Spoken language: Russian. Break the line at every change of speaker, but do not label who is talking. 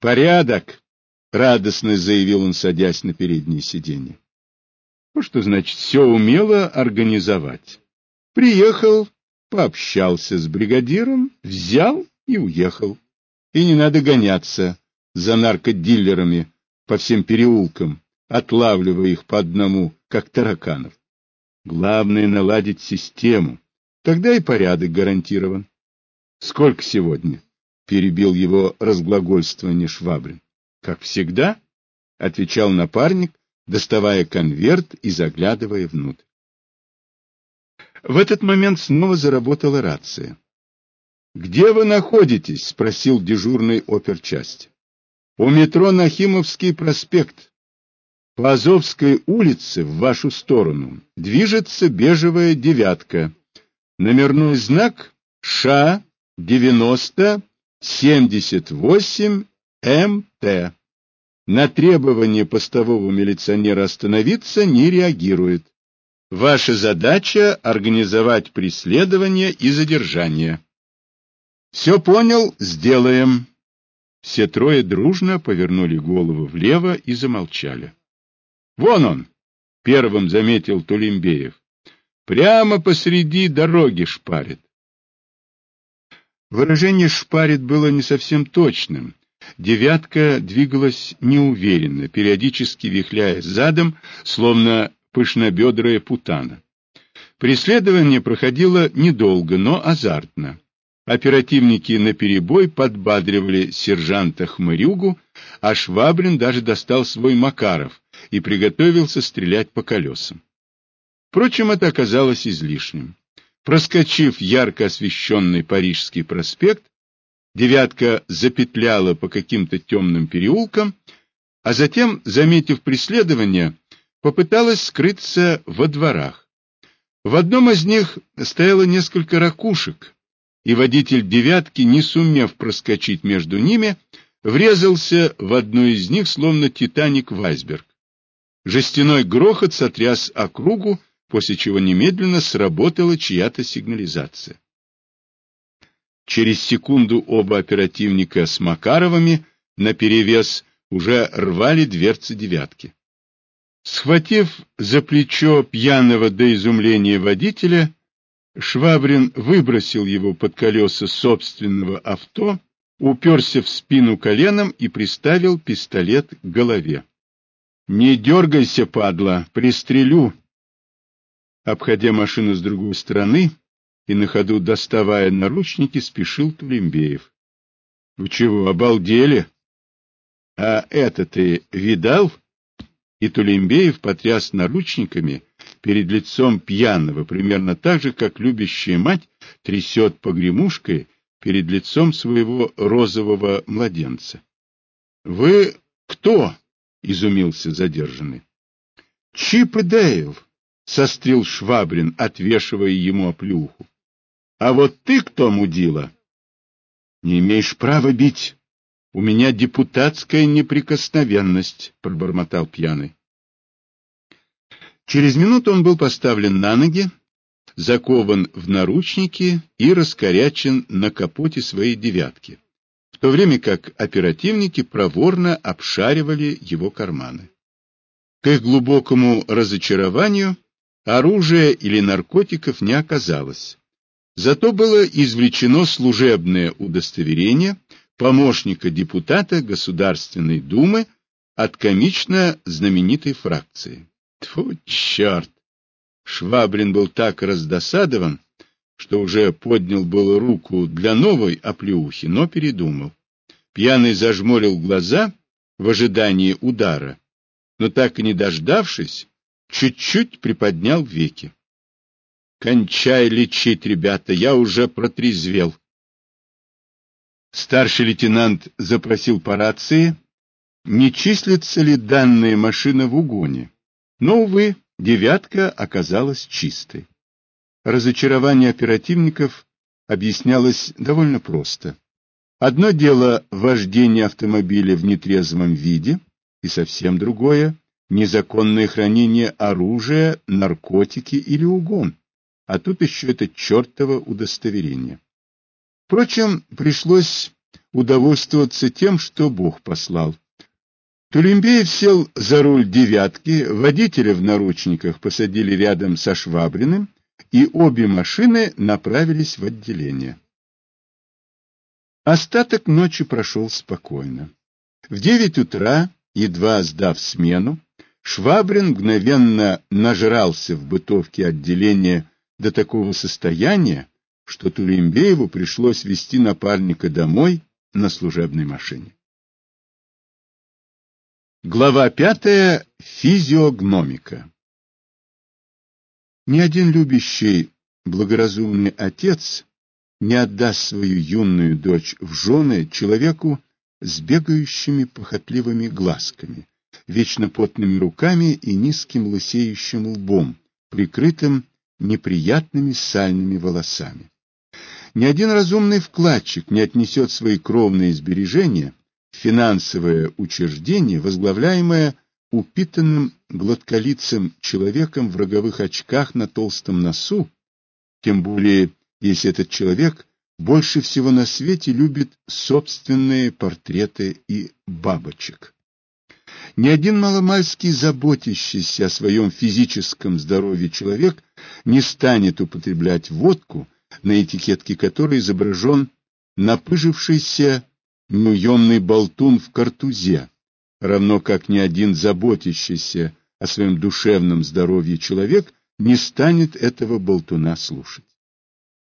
Порядок! — радостно заявил он, садясь на переднее сиденье. Ну, что значит все умело организовать. Приехал, пообщался с бригадиром, взял и уехал. И не надо гоняться за наркодилерами по всем переулкам, отлавливая их по одному, как тараканов. Главное — наладить систему. Тогда и порядок гарантирован. — Сколько сегодня? — перебил его разглагольствование Швабрин. — Как всегда, — отвечал напарник, доставая конверт и заглядывая внутрь. В этот момент снова заработала рация. — Где вы находитесь? — спросил дежурный оперчасть. — У метро Нахимовский проспект. По Азовской улице в вашу сторону движется бежевая девятка. Номерной знак ША-90-78-МТ. На требование постового милиционера остановиться не реагирует. Ваша задача — организовать преследование и задержание. Все понял, сделаем. Все трое дружно повернули голову влево и замолчали. Вон он, первым заметил Тулембеев. Прямо посреди дороги шпарит. Выражение «шпарит» было не совсем точным. Девятка двигалась неуверенно, периодически вихляя задом, словно пышнобедрая путана. Преследование проходило недолго, но азартно. Оперативники наперебой подбадривали сержанта Хмырюгу, а Швабрин даже достал свой Макаров и приготовился стрелять по колесам. Впрочем, это оказалось излишним. Проскочив ярко освещенный Парижский проспект, девятка запетляла по каким-то темным переулкам, а затем, заметив преследование, попыталась скрыться во дворах. В одном из них стояло несколько ракушек, и водитель «девятки», не сумев проскочить между ними, врезался в одну из них, словно «Титаник» в айсберг. Жестяной грохот сотряс округу, после чего немедленно сработала чья-то сигнализация. Через секунду оба оперативника с Макаровыми наперевес уже рвали дверцы «девятки». Схватив за плечо пьяного до изумления водителя, Швабрин выбросил его под колеса собственного авто, уперся в спину коленом и приставил пистолет к голове. — Не дергайся, падла, пристрелю! Обходя машину с другой стороны и на ходу доставая наручники, спешил Тулембеев. — Вы чего, обалдели? — А это ты видал? — и Тулембеев потряс наручниками перед лицом пьяного, примерно так же, как любящая мать трясет погремушкой перед лицом своего розового младенца. — Вы кто? — изумился задержанный. — Чип и Дейл, — сострил Швабрин, отвешивая ему оплюху. — А вот ты кто, мудила? — Не имеешь права бить. — У меня депутатская неприкосновенность, — пробормотал пьяный. Через минуту он был поставлен на ноги, закован в наручники и раскорячен на капоте своей девятки, в то время как оперативники проворно обшаривали его карманы. К их глубокому разочарованию оружия или наркотиков не оказалось. Зато было извлечено служебное удостоверение помощника депутата Государственной Думы от комично знаменитой фракции. Тьфу, черт! Швабрин был так раздосадован, что уже поднял было руку для новой оплеухи, но передумал. Пьяный зажмурил глаза в ожидании удара, но так и не дождавшись, чуть-чуть приподнял веки. Кончай лечить, ребята, я уже протрезвел. Старший лейтенант запросил по рации, не числится ли данная машина в угоне. Но, увы, девятка оказалась чистой. Разочарование оперативников объяснялось довольно просто. Одно дело вождение автомобиля в нетрезвом виде, и совсем другое — незаконное хранение оружия, наркотики или угон, а тут еще это чертово удостоверение. Впрочем, пришлось удовольствоваться тем, что Бог послал. Тулембеев сел за руль «девятки», водителя в наручниках посадили рядом со Швабриным, и обе машины направились в отделение. Остаток ночи прошел спокойно. В девять утра, едва сдав смену, Швабрин мгновенно нажрался в бытовке отделения до такого состояния, что Тулембееву пришлось вести напарника домой на служебной машине. Глава пятая. Физиогномика. Ни один любящий, благоразумный отец не отдаст свою юную дочь в жены человеку с бегающими похотливыми глазками, вечно потными руками и низким лысеющим лбом, прикрытым неприятными сальными волосами. Ни один разумный вкладчик не отнесет свои кровные сбережения в финансовое учреждение, возглавляемое упитанным гладколицым человеком в роговых очках на толстом носу, тем более, если этот человек больше всего на свете любит собственные портреты и бабочек. Ни один маломальский заботящийся о своем физическом здоровье человек не станет употреблять водку, на этикетке которой изображен напыжившийся неуемный болтун в картузе, равно как ни один заботящийся о своем душевном здоровье человек не станет этого болтуна слушать.